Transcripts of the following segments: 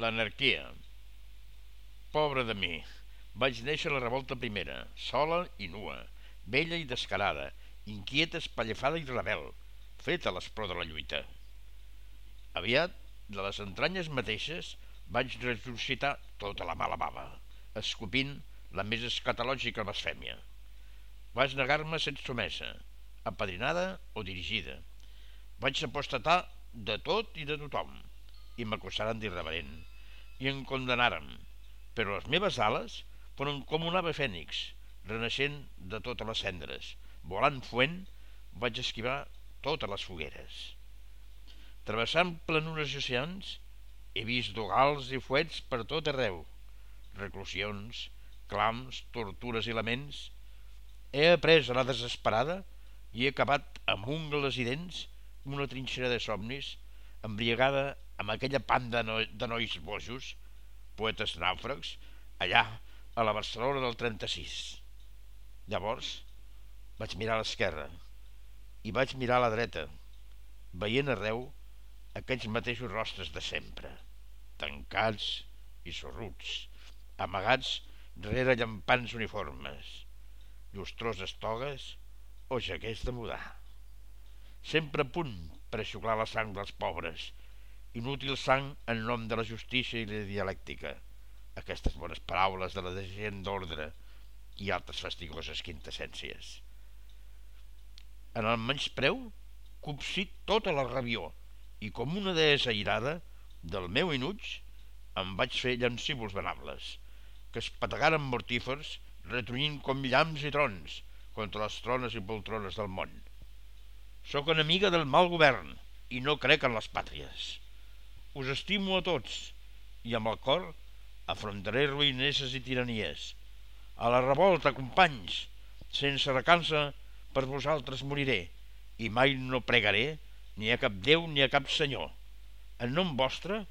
L'anarquia. Pobre de mi. Vaig néixer la revolta primera, sola i nua, vella i descarada, inquieta, espallafada i rebel, feta l'esplor de la lluita. Aviat, de les entranyes mateixes, vaig ressuscitar tota la mala bava, escopint la més escatològica blasfèmia. Vaig negar-me sense sumesa, apadrinada o dirigida. Vaig apostatar de tot i de tothom, i m'acusaren d'irreverent, i em condenaren, però les meves ales foren com un ave fènix, renaixent de totes les cendres. Volant fuent, vaig esquivar totes les fogueres. Travessant planures i oceans, he vist dogals i fuets per tot arreu, reclusions, clams, tortures i laments. He après a la desesperada i he acabat amb ungles i dents una trinxera de somnis, embriagada amb aquella panda no de nois bojos, poetes nàufrags, allà a la Barcelona del 36. Llavors vaig mirar a l'esquerra i vaig mirar a la dreta, veient arreu aquells mateixos rostres de sempre, tancats i sorruts, amagats rere llampants uniformes, llustroses togues o jaquers de mudar sempre a punt per aixuclar la sang dels pobres, inútil sang en nom de la justícia i la dialèctica, aquestes bones paraules de la gent d'ordre i altres fastigoses quintessències. En el menyspreu, copsit tota la rabió i com una deessa irada del meu inuig em vaig fer llancívols venables, que es pategaren mortífers, retrunyint com llamps i trons contra les trones i poltrones del món. Sóc enemiga del mal govern i no crec en les pàtries. Us estimo a tots i amb el cor afrontaré ruïneses i tiranies. A la revolta, companys, sense recança per vosaltres moriré i mai no pregaré ni a cap Déu ni a cap senyor. En nom vostre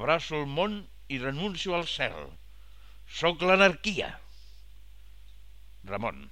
abraço el món i renuncio al cel. Soc l'anarquia. Ramon